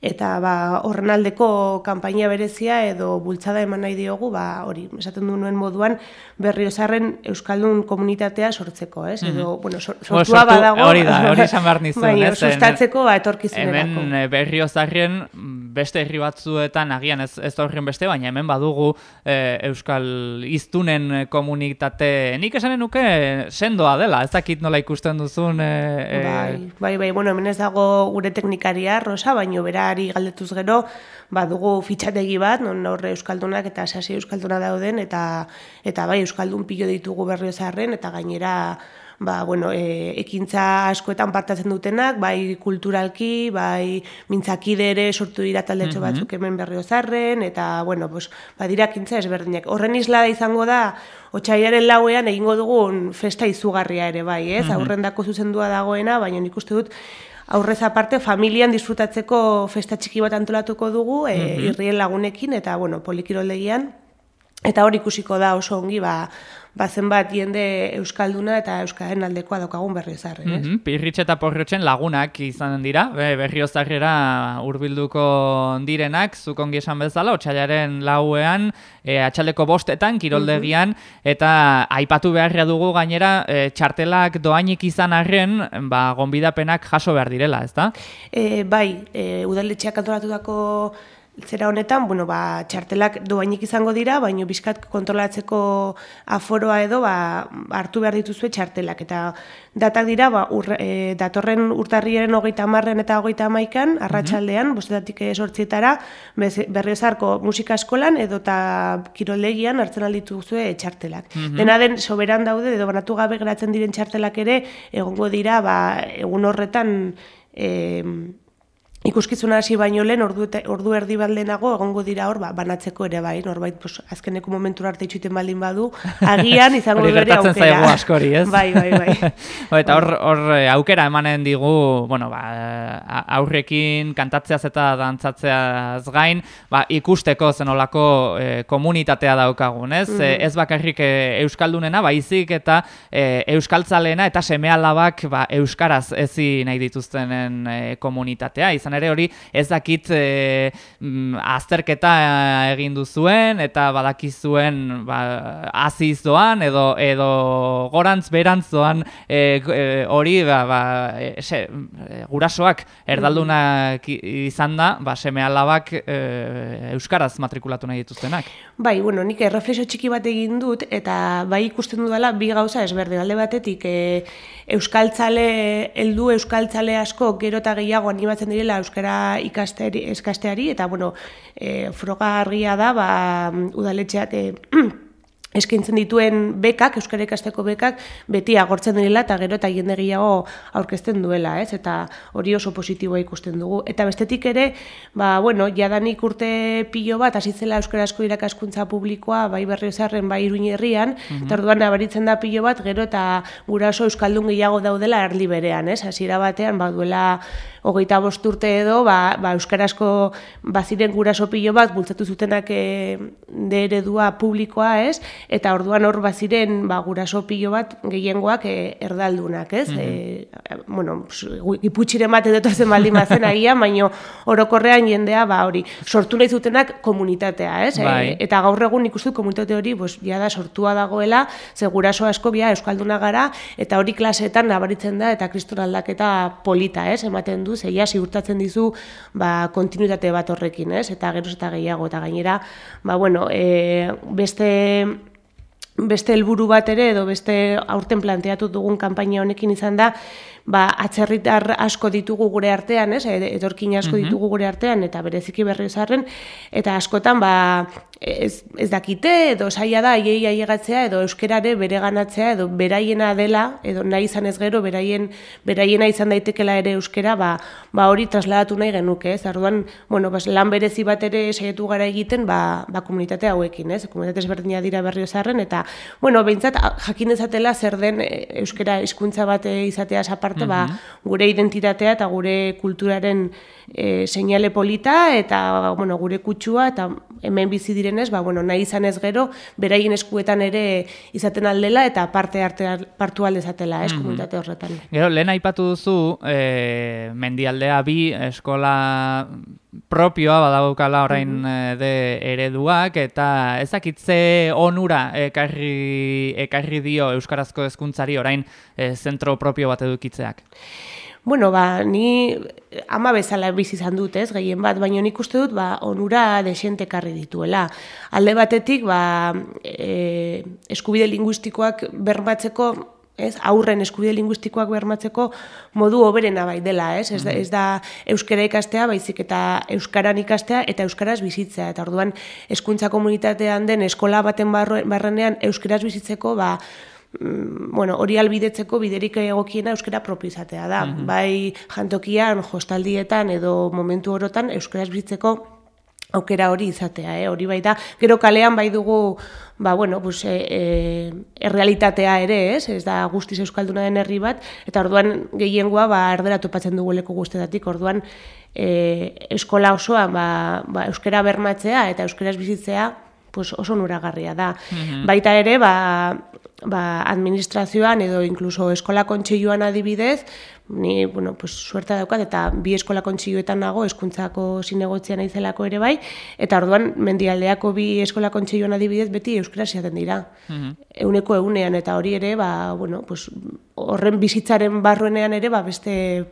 eta ba, horren aldeko kanpainia berezia edo bultzada eman nahi diogu, ba, hori, esaten du nuen moduan, berriozarren Euskaldun komunitatea sortzeko, ez? Edo, bueno, sor- Bueno, sortua sortu- badago. hori da, hori esan behar nizun, Bai, ez? sustatzeko, ba, etorkizunerako. Hemen e, berriozarren mm, beste herri batzuetan agian ez, ez horren beste, baina hemen badugu e, Euskal iztunen komunitate, nik esanen nuke sendoa dela, ez dakit nola ikusten duzun. E, e, Bai, bai, bai, bueno, hemen ez dago gure teknikaria, Rosa, baino berari galdetuz gero, badugu fitxategi bat, non horre Euskaldunak eta sasi Euskalduna dauden, eta eta bai, Euskaldun pilo ditugu berriozarren, eta gainera, ba, bueno, e, ekintza askoetan partatzen dutenak, bai kulturalki, bai mintzakide ere sortu dira taldetxo batzuk hemen berriozarren, eta, bueno, pues, badira ekintza ezberdinak. Horren isla da izango da, Otsaiaren lauean egingo dugun festa izugarria ere bai, ez? Aurrendako zuzendua dagoena, baina nik uste dut aurrez aparte familian disfrutatzeko festa txiki bat antolatuko dugu, e, irrien lagunekin eta bueno, polikiroldegian eta hor ikusiko da oso ongi ba ba zenbat jende euskalduna eta euskaren aldekoa daukagun berriozar, ez? Mhm, Pirritx eta porrotxen lagunak izan dira, be, berriozarrera hurbilduko direnak, zuk ongi esan bezala, otxailaren lauean, e, atxaldeko bostetan, kiroldegian, eta aipatu beharria dugu gainera, e, txartelak doainik izan arren, ba, gonbidapenak jaso behar direla, ezta? E, bai, e, udaletxeak antolatutako zera honetan, bueno, ba, txartelak doainik izango dira, baino bizkat kontrolatzeko aforoa edo ba, hartu behar dituzue txartelak. Eta datak dira, ba, ur, e, datorren urtarriaren hogeita marren eta hogeita amaikan, arratsaldean, bostetatik sortzietara, bez- berriozarko musika eskolan edo eta kiroldegian hartzen aldituzue txartelak. Dena den, soberan daude, edo banatu gabe geratzen diren txartelak ere, egongo dira, ba, egun horretan, e, ikuskizuna hasi baino lehen ordu, eta, ordu erdi bat lehenago egongo dira hor ba, banatzeko ere bai, norbait pues, azkeneko momentura arte itxuten baldin badu, agian izango Hori gertatzen aukera. zaigu askori, ez? Bai, bai, bai. Ba, eta hor, hor eh, aukera emanen digu, bueno, ba, a- aurrekin kantatzeaz eta dantzatzeaz gain, ba, ikusteko zenolako eh, komunitatea daukagun, ez? Eh, ez bakarrik eh, euskaldunena, baizik eta eh, euskaltzaleena eta semealabak ba, euskaraz ezi nahi dituztenen eh, komunitatea. Izan ere hori ez dakit eh, mm, azterketa egin duzuen eta badakizuen ba, aziz doan edo, edo gorantz berantz doan eh, eh, hori ba, ba, eh, se, eh, gurasoak erdaldunak izan da, ba, seme alabak eh, euskaraz matrikulatu nahi dituztenak. Bai, bueno, nik erreflexio txiki bat egin dut, eta bai ikusten dudala bi gauza ezberdin. Alde batetik, e, euskaltzale, heldu euskaltzale asko gero eta gehiago animatzen direla euskara ikasteari, eskasteari, eta, bueno, e, froga argia da, ba, udaletxeak... E, eskaintzen dituen bekak, euskara ikasteko bekak, beti agortzen direla eta gero eta jende gehiago aurkezten duela, ez? Eta hori oso positiboa ikusten dugu. Eta bestetik ere, ba, bueno, jadanik urte pilo bat, hasi zela euskarazko irakaskuntza publikoa, bai berriozarren, bai iruin herrian, eta orduan nabaritzen da pilo bat, gero eta guraso euskaldun gehiago daudela erli berean, ez? Hasiera batean, ba, duela hogeita bost urte edo, ba, ba, euskarazko baziren guraso pilo bat, bultzatu zutenak e, de eredua publikoa, ez? Eta orduan hor baziren ba, guraso pilo bat gehiengoak e, erdaldunak, ez? e, bueno, iputxiren bat edo zen baldin bazen agian, baino orokorrean jendea ba hori sortu nahi zutenak komunitatea, ez? E, Bai. eta gaur egun ikustu komunitate hori pues, ja da sortua dagoela, ze guraso asko bia euskalduna gara, eta hori klaseetan nabaritzen da, eta kriston aldaketa polita, ez? Ematen du, zeia ziurtatzen dizu ba, kontinuitate bat horrekin, ez? Eta geroz eta gehiago, eta gainera, ba, bueno, e, beste beste helburu bat ere edo beste aurten planteatu dugun kanpaina honekin izan da ba, atzerritar asko ditugu gure artean, ez? etorkin asko ditugu gure artean eta bereziki berriozarren eta askotan ba, ez, ez dakite edo saia da aiei ailegatzea edo euskerare bereganatzea edo beraiena dela edo nahi izan ez gero beraien beraiena izan daitekela ere euskera ba, ba hori trasladatu nahi genuke, ez? Orduan, bueno, bas, lan berezi bat ere saiatu gara egiten ba, ba komunitate hauekin, ez? Komunitate ezberdina dira berriozarren eta bueno, behintzat jakin dezatela zer den e, euskera hizkuntza bat e, izateaz aparte, ba, gure identitatea eta gure kulturaren e, seinale polita eta bueno, gure kutsua eta hemen bizi direnez, ba, bueno, nahi izan ez gero, beraien eskuetan ere izaten aldela eta parte arte partu aldezatela, ez, komunitate horretan. Gero, lehen aipatu duzu, e, mendialdea bi eskola propioa badaukala orain eh, de ereduak, eta ezakitze onura ekarri, ekarri dio Euskarazko hezkuntzari orain e, zentro propio bat edukitzeak. Bueno, ba, ni ama bezala bizi izan dut, ez, gehien bat, baina nik uste dut, ba, onura desente ekarri dituela. Alde batetik, ba, e, eskubide linguistikoak bermatzeko, ez, aurren eskubide linguistikoak bermatzeko modu hoberena bai dela, ez? Ez da, ez da euskara ikastea, baizik eta euskaran ikastea eta euskaraz bizitzea. Eta orduan hezkuntza komunitatean den eskola baten barrenean euskaraz bizitzeko, ba, mm, bueno, hori albidetzeko biderik egokiena euskara propio izatea da. Bai jantokian, hostaldietan edo momentu orotan euskaraz bizitzeko aukera hori izatea, eh? hori bai da. Gero kalean bai dugu, ba, bueno, pues, e, e, errealitatea ere, ez? Ez da guztiz euskalduna den herri bat, eta orduan gehiengoa ba, erdera topatzen dugu leku guztetatik, orduan e, eskola osoan ba, ba, euskara bermatzea eta euskaraz bizitzea pues oso nuragarria da. Baita ere, ba, ba, administrazioan edo inkluso eskola kontseiluan adibidez, ni, bueno, pues, suerta daukat, eta bi eskola kontseiluetan nago, eskuntzako zinegotzian naizelako ere bai, eta orduan mendialdeako bi eskola kontseiluan adibidez beti euskara ziaten dira. Euneko eunean, eta hori ere, ba, bueno, pues, horren bizitzaren barruenean ere, ba, beste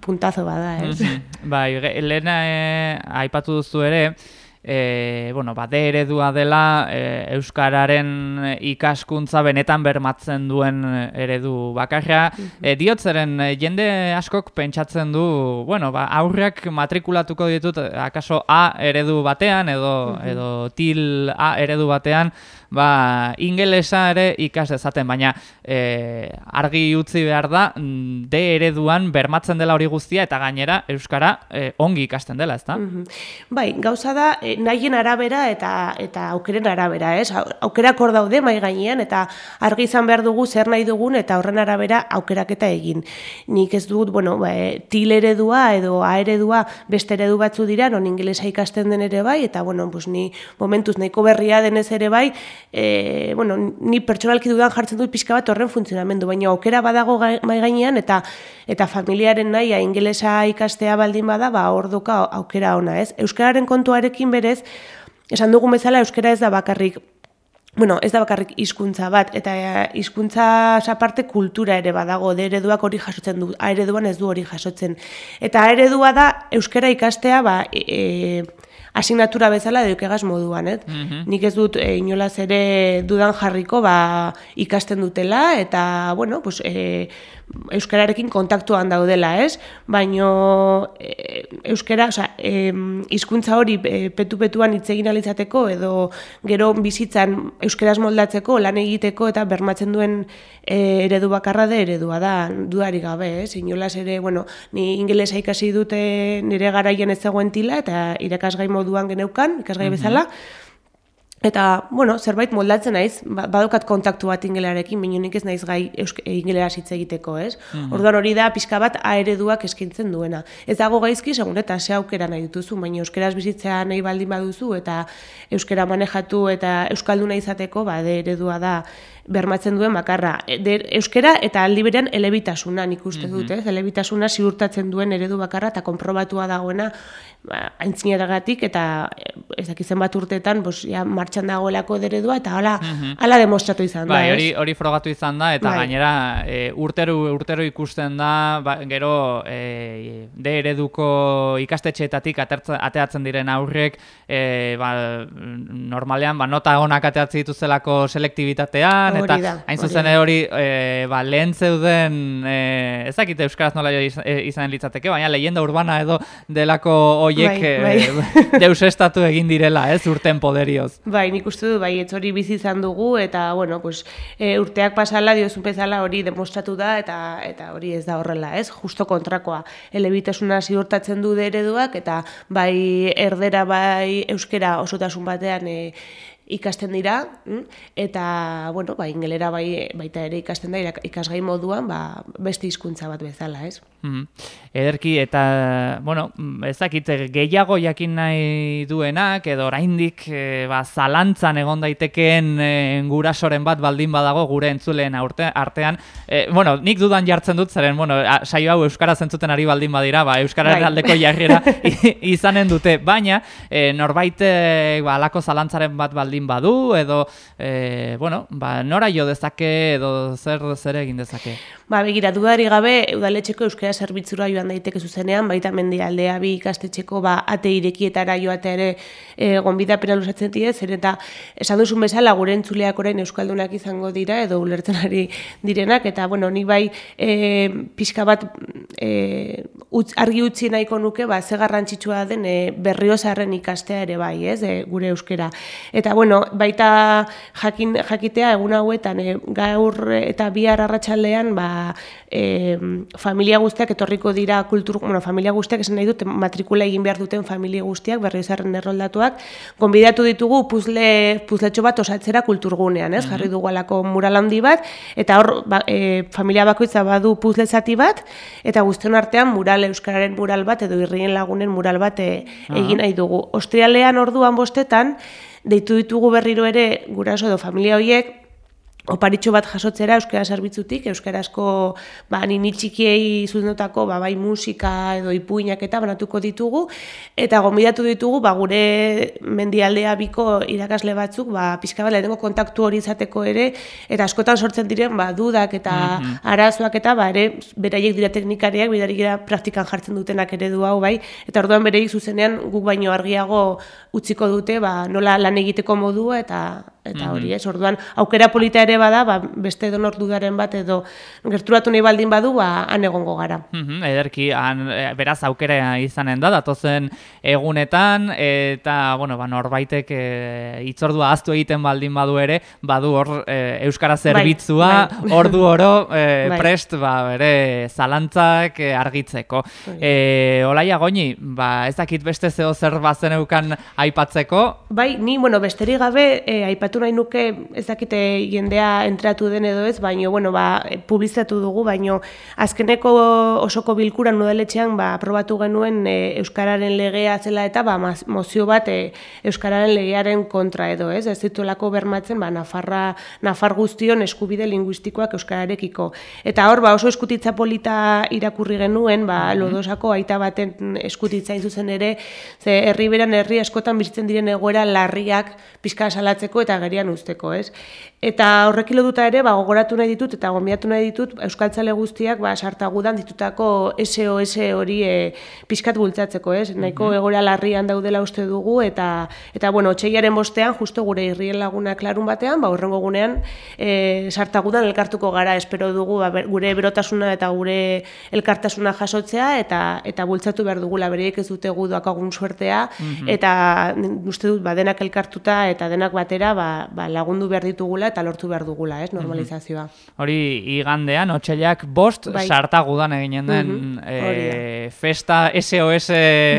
puntazo bada, ez? Bai, ge- lehena eh, aipatu duzu ere, e, bueno, ba, D eredua dela e, Euskararen ikaskuntza benetan bermatzen duen eredu bakarra. E, diotzeren, e, jende askok pentsatzen du, bueno, ba, aurrak matrikulatuko ditut akaso A eredu batean edo, edo til A eredu batean, ba, ingelesa ere ikas dezaten, baina e, argi utzi behar da mm, D ereduan bermatzen dela hori guztia eta gainera Euskara e, ongi ikasten dela, ezta? Mhm. Bai, gauza da, eh, nahien arabera eta eta aukeren arabera, ez? Au- Aukerak hor daude mai gainean eta argi izan behar dugu zer nahi dugun eta horren arabera aukeraketa egin. Nik ez dut, bueno, ba, eh, til eredua edo A eredua beste eredu batzu dira, non ingelesa ikasten den ere bai, eta bueno, pues ni momentuz nahiko berria denez ere bai, e, bueno, ni pertsonalki dudan jartzen dut pixka bat horren funtzionamendu, baina aukera badago gai- gainean eta eta familiaren nahia ingelesa ikastea baldin bada, ba hor duka aukera ona, ez? Euskararen kontuarekin berez, esan dugun bezala euskara ez da bakarrik Bueno, ez da bakarrik hizkuntza bat, eta eh, hizkuntza aparte kultura ere badago, de ereduak hori jasotzen du, A ereduan ez du hori jasotzen. Eta eredua da euskara ikastea, ba, e, e, asignatura bezala deukegaz moduan, ez? Nik ez dut e, inolaz ere dudan jarriko ba, ikasten dutela, eta, bueno, pues, e, euskararekin kontaktuan daudela, ez? Baino e, euskara, osea, e, hizkuntza hori e, petu-petuan hitz egin ahal izateko edo gero bizitzan euskaraz moldatzeko, lan egiteko eta bermatzen duen e, eredu bakarra de eredua da, dudari gabe, ez? Inolaz ere, bueno, ni ingelesa ikasi dute nire garaian ez zegoen tila eta irakasgai moduan geneukan, ikasgai bezala, Eta, bueno, zerbait moldatzen naiz, ba- badokat kontaktu bat ingelarekin, baina nik ez naiz gai eusk- ingeleraz hitz egiteko, ez? Orduan hori da pixka bat A ereduak eskaintzen duena. Ez dago gaizki, segun eta ze aukera nahi dituzu, baina euskeraz bizitzea nahi baldin baduzu eta euskera manejatu eta euskalduna izateko, ba, de eredua da bermatzen duen bakarra. E, De, euskera eta aldi berean elebitasuna nik uste dut, ez? Elebitasuna ziurtatzen duen eredu bakarra eta konprobatua dagoena ba, aintzinaragatik eta ez dakit zenbat urteetan bos, ja, martxan dagoelako eredua eta hala, hala demostratu izan Bai, da, hori, hori frogatu izan da, eta Bai. gainera e, urtero, urtero ikusten da, ba, gero e, de ereduko ikastetxeetatik atertza, ateatzen diren aurrek, e, ba, normalean ba, nota onak ateatzen dituztelako selektibitatean, Hori eta da, hain zuzen ere hori e, ba, lehen zeuden, e, ez dakite euskaraz nola iz- e, izan litzateke, baina leyenda urbana edo delako hoiek Bai, e, bai. deusestatu egin direla, ez, urten poderioz. Bai, nik uste du, bai, ez hori bizi izan dugu, eta, bueno, pues, e, urteak pasala, diozun bezala hori demostratu da, eta eta hori ez da horrela, ez? Justo kontrakoa. Elebitasuna ziurtatzen du ereduak, eta bai erdera, bai euskera osotasun batean e, ikasten dira, mm? eta, bueno, bai, ingelera bai, baita ere ikasten da, ikasgai moduan, ba, beste hizkuntza bat bezala, ez? Mhm. Ederki eta, bueno, mm, ez dakit eh, gehiago jakin nahi duenak edo oraindik e, ba, zalantzan egon daitekeen e, gurasoren bat baldin badago gure entzuleen aurte, artean. E, bueno, nik dudan jartzen dut zeren, bueno, a, saio hau euskara zentzuten ari baldin badira, ba, euskararen Bai. aldeko jarriera izanen dute, baina e, norbait e, ba, alako zalantzaren bat baldin badu edo, e, bueno, ba, nora jo dezake edo zer zer egin dezake. Ba, begira, dudari gabe, udaletxeko euskara zerbitzura joan daiteke zuzenean, baita mendialdea bi ikastetxeko ba, ate irekietara joatea ere e, gonbidapena lusatzen dira, zer eta esan duzun bezala gure entzuleak orain euskaldunak izango dira edo ulertzen ari direnak, eta bueno, nik bai e, pixka bat e, utz, argi utzi nahiko nuke ba ze garrantzitsua den e, berriozarren ikastea ere bai, ez, e, gure euskera. Eta bueno, baita jakin jakitea egun hauetan e, gaur eta bihar arratsaldean ba e, familia guztiak etorriko dira kultur, bueno, familia guztiak esan nahi dut matrikula egin behar duten familia guztiak berriozarren erroldatuak gonbidatu ditugu puzle puzletxo bat osatzera kulturgunean, ez? Jarri dugu alako mural handi bat eta hor ba, e, familia bakoitza badu puzle zati bat eta guztion artean mural euskararen mural bat edo irrien lagunen mural bat e, egin nahi dugu. Ostrialean orduan bostetan deitu ditugu berriro ere guraso edo familia horiek oparitxo bat jasotzera euskara zerbitzutik, euskarazko ba, nini txikiei zuzendutako ba, bai musika edo ipuinak eta banatuko ditugu, eta gombidatu ditugu ba, gure mendialdea biko irakasle batzuk, ba, pixka bat lehenengo kontaktu hori izateko ere, eta askotan sortzen diren ba, dudak eta arazoak eta ba, ere beraiek dira teknikariak, bidari gira praktikan jartzen dutenak ere du hau bai, eta orduan bereik zuzenean guk baino argiago utziko dute ba, nola lan egiteko modua eta eta hori, ez? Orduan, aukera polita ere bada, ba, beste donor dudaren bat edo gerturatu nahi baldin badu, ba, han egongo gara. Mhm, ederki, han, e, beraz aukera izanen da, datozen egunetan, eta, bueno, ba, norbaitek e, itzordua aztu egiten baldin badu ere, badu hor e, Euskara zerbitzua, bai. ordu oro e, Bai. prest, ba, bere zalantzak e, argitzeko. E, olaia goini, ba, ez dakit beste zeo zer bazen eukan aipatzeko, Bai, ni, bueno, besterik gabe, e, aipatu nahi nuke, ez dakite jendea entratu den edo ez, baino, bueno, ba, e, publizatu dugu, baino, azkeneko osoko bilkuran nudeletxean, ba, aprobatu genuen e, Euskararen legea zela eta, ba, mozio bat e, Euskararen legearen kontra edo, ez, ez dituelako bermatzen, ba, Nafarra, Nafar guztion eskubide linguistikoak Euskararekiko. Eta hor, ba, oso eskutitza polita irakurri genuen, ba, lodosako aita baten eskutitza zuzen ere, ze herri beran herri askotan bizitzen diren egoera larriak pixka salatzeko eta gerian usteko, ez? Eta horrekin lotuta ere, ba, gogoratu nahi ditut eta gonbidatu nahi ditut Euskaltzale guztiak ba, sartagudan ditutako SOS hori e, pixkat bultzatzeko, ez? Nahiko egoera larrian daudela uste dugu eta, eta bueno, otxeiaren bostean, justo gure irrien lagunak larun batean, ba, horrengo gunean e, sartagudan elkartuko gara, espero dugu ba, gure berotasuna eta gure elkartasuna jasotzea eta eta bultzatu behar dugula bereik ez dute gu doakagun suertea eta uste dut ba, denak elkartuta eta denak batera ba, ba, lagundu behar ditugula eta lortu behar dugula, ez, normalizazioa. hori igandean, otxailak bost Bai. sartagudan eginen den Mhm, e, hori festa SOS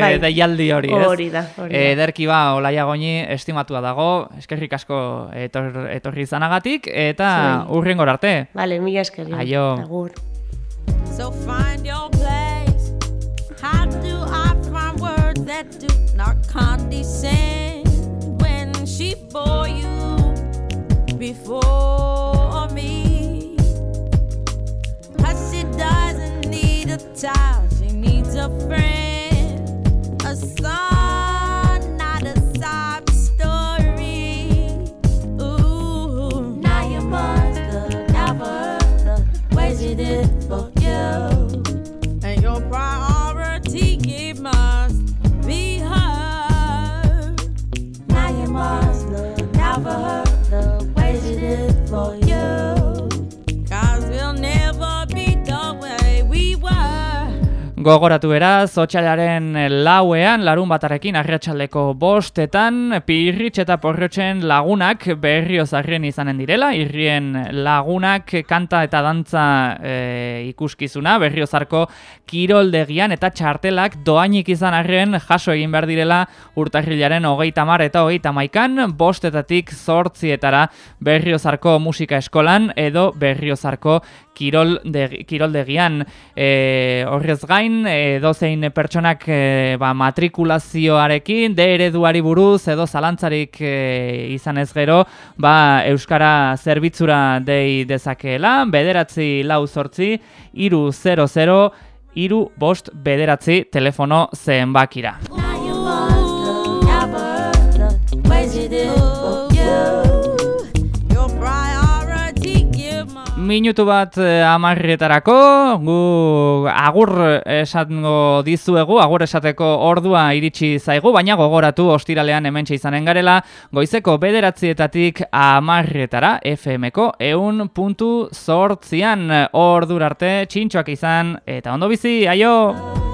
Bai. deialdi hori, ez? Hori da, hori da. Ederki ba, olaia goini estimatua dago, eskerrik asko etor, etorri izanagatik, eta Zuei. urrengor arte. Vale, mila esker. Jon. Aio. Agur. So find your place. How do I find words that do not condescend when she bore you before me? Cause she doesn't need a child, she needs a friend, a son, Gogoratu beraz, otxailaren lauean, larun batarekin, arratsaldeko bostetan, pirritx eta porrotxen lagunak berriozarrien izanen direla, irrien lagunak kanta eta dantza e, ikuskizuna, berriozarko kiroldegian eta txartelak doainik izan arren jaso egin behar direla urtarrilaren hogeita mar eta hogeita maikan, bostetatik zortzietara berriozarko musika eskolan edo berriozarko kirolde, kiroldegian e, horrez gain e, dozein pertsonak e, ba, matrikulazioarekin de ereduari buruz edo zalantzarik e, izan ez gero ba, Euskara zerbitzura dei dezakeela bederatzi lau zortzi iru 00 iru bost bederatzi telefono zenbakira. Minutu bat eh, amarrietarako, gu agur esango dizuegu, agur esateko ordua iritsi zaigu, baina gogoratu ostiralean hementxe izanen garela, goizeko bederatzietatik amarrietara, FM-ko eun puntu sortzian ordurarte txintxoak izan, eta ondo bizi, aio!